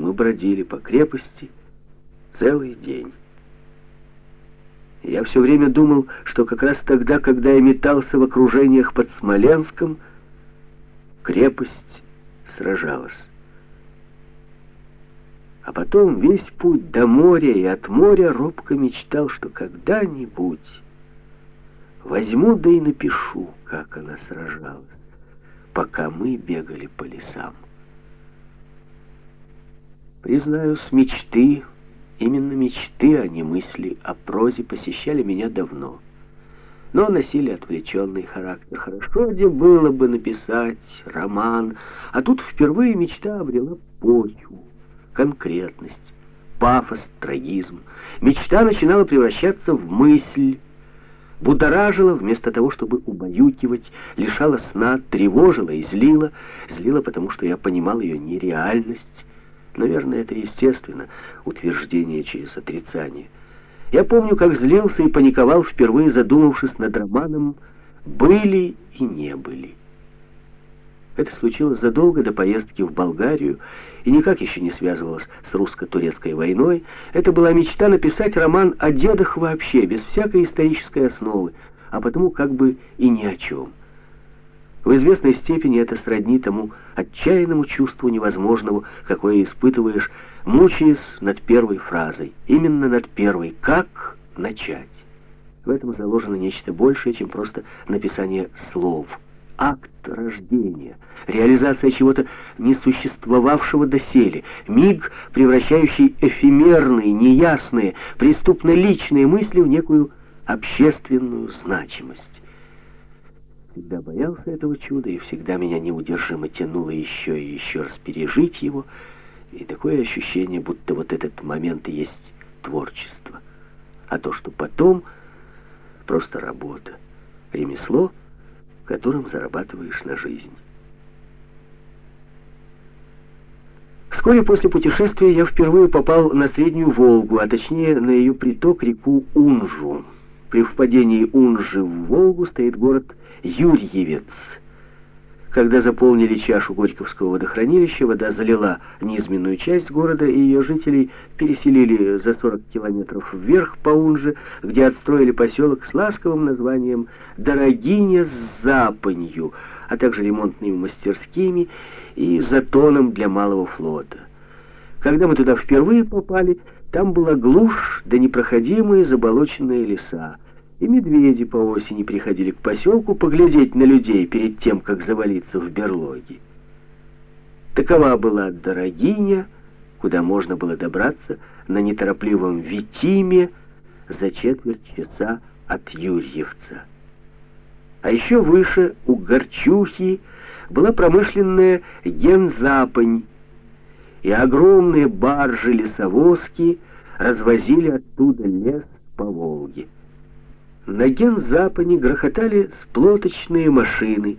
мы бродили по крепости целый день. Я все время думал, что как раз тогда, когда я метался в окружениях под Смоленском, крепость сражалась. А потом весь путь до моря и от моря робко мечтал, что когда-нибудь возьму да и напишу, как она сражалась, пока мы бегали по лесам. Признаюсь, мечты, именно мечты, а не мысли о прозе посещали меня давно. Но носили отвлеченный характер. Хорошо где было бы написать роман, а тут впервые мечта обрела почву, конкретность, пафос, трагизм. Мечта начинала превращаться в мысль, будоражила вместо того, чтобы убаюкивать, лишала сна, тревожила и злила. Злила, потому что я понимал ее нереальность, Наверное, это естественно, утверждение через отрицание. Я помню, как злился и паниковал, впервые задумавшись над романом «Были и не были». Это случилось задолго до поездки в Болгарию и никак еще не связывалось с русско-турецкой войной. Это была мечта написать роман о дедах вообще, без всякой исторической основы, а потому как бы и ни о чем. В известной степени это сродни тому отчаянному чувству невозможного, какое испытываешь, мучаясь над первой фразой. Именно над первой. Как начать? В этом заложено нечто большее, чем просто написание слов. Акт рождения, реализация чего-то несуществовавшего доселе, миг, превращающий эфемерные, неясные, преступно личные мысли в некую общественную значимость всегда боялся этого чуда, и всегда меня неудержимо тянуло еще и еще раз пережить его, и такое ощущение, будто вот этот момент и есть творчество. А то, что потом, просто работа, ремесло, которым зарабатываешь на жизнь. Вскоре после путешествия я впервые попал на Среднюю Волгу, а точнее на ее приток реку Унжу. При впадении Унжи в Волгу стоит город Юрьевец. Когда заполнили чашу Горьковского водохранилища, вода залила низменную часть города, и ее жителей переселили за 40 километров вверх по Унже, где отстроили поселок с ласковым названием «Дорогиня с запонью», а также ремонтными мастерскими и затоном для малого флота. Когда мы туда впервые попали, там была глушь да непроходимые заболоченные леса и медведи по осени приходили к поселку поглядеть на людей перед тем, как завалиться в берлоги. Такова была Дорогиня, куда можно было добраться на неторопливом Витиме за четверть часа от Юрьевца. А еще выше, у Горчухи, была промышленная Гензапань, и огромные баржи-лесовозки развозили оттуда лес по Волге. На гензапане грохотали сплоточные машины,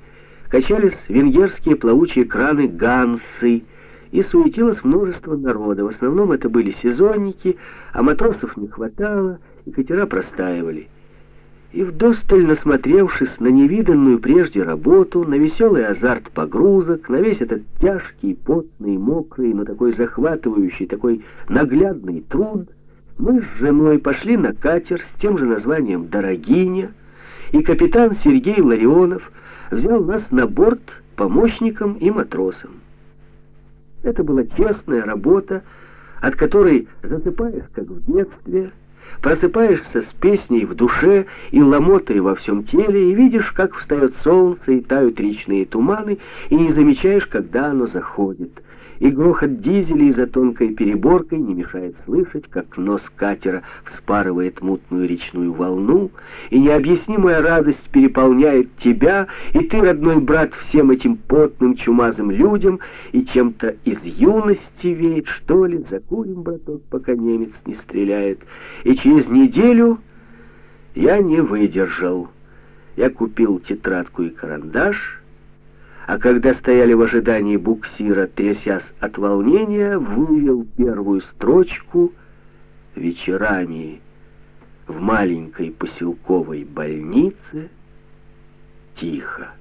качались венгерские плавучие краны «Гансы», и суетилось множество народа. В основном это были сезонники, а матросов не хватало, и катера простаивали. И вдосталь насмотревшись на невиданную прежде работу, на веселый азарт погрузок, на весь этот тяжкий, потный, мокрый, но такой захватывающий, такой наглядный труд — мы с женой пошли на катер с тем же названием «Дорогиня», и капитан Сергей Ларионов взял нас на борт помощником и матросом. Это была честная работа, от которой засыпаешь, как в детстве, просыпаешься с песней в душе и ломотой во всем теле, и видишь, как встает солнце и тают речные туманы, и не замечаешь, когда оно заходит — и грохот дизелей за тонкой переборкой не мешает слышать, как нос катера вспарывает мутную речную волну, и необъяснимая радость переполняет тебя, и ты, родной брат, всем этим потным чумазым людям, и чем-то из юности веет, что ли, закурим, браток, пока немец не стреляет. И через неделю я не выдержал. Я купил тетрадку и карандаш — а когда стояли в ожидании буксира, трясясь от волнения, вывел первую строчку вечерами в маленькой поселковой больнице тихо.